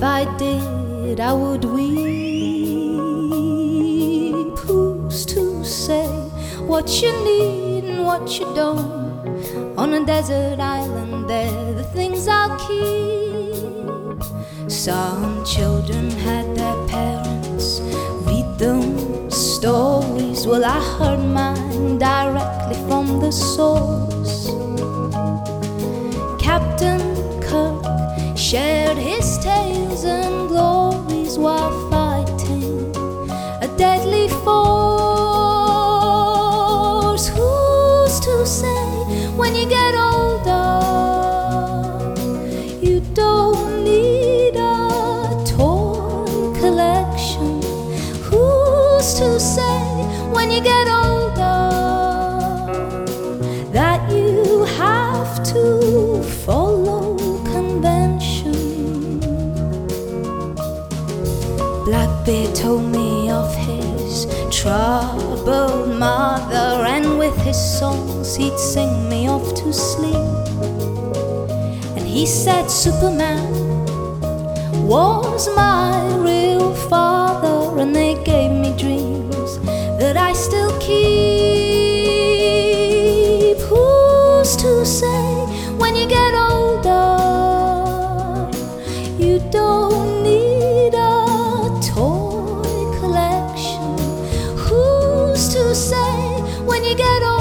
If I did, I would weep. Who's to say what you need and what you don't? On a desert island, they're the things I'll keep. Some children Well, I heard mine directly from the source. Captain Kirk shared his tales and glories while fighting a deadly force. Who's to say when you get older you don't need a toy collection? Who's to say when you get older that you have to follow convention? Blackbeard told me of his troubled mother, and with his songs he'd sing me off to sleep. And he said Superman was my real father, You don't need a toy collection. Who's to say when you get old?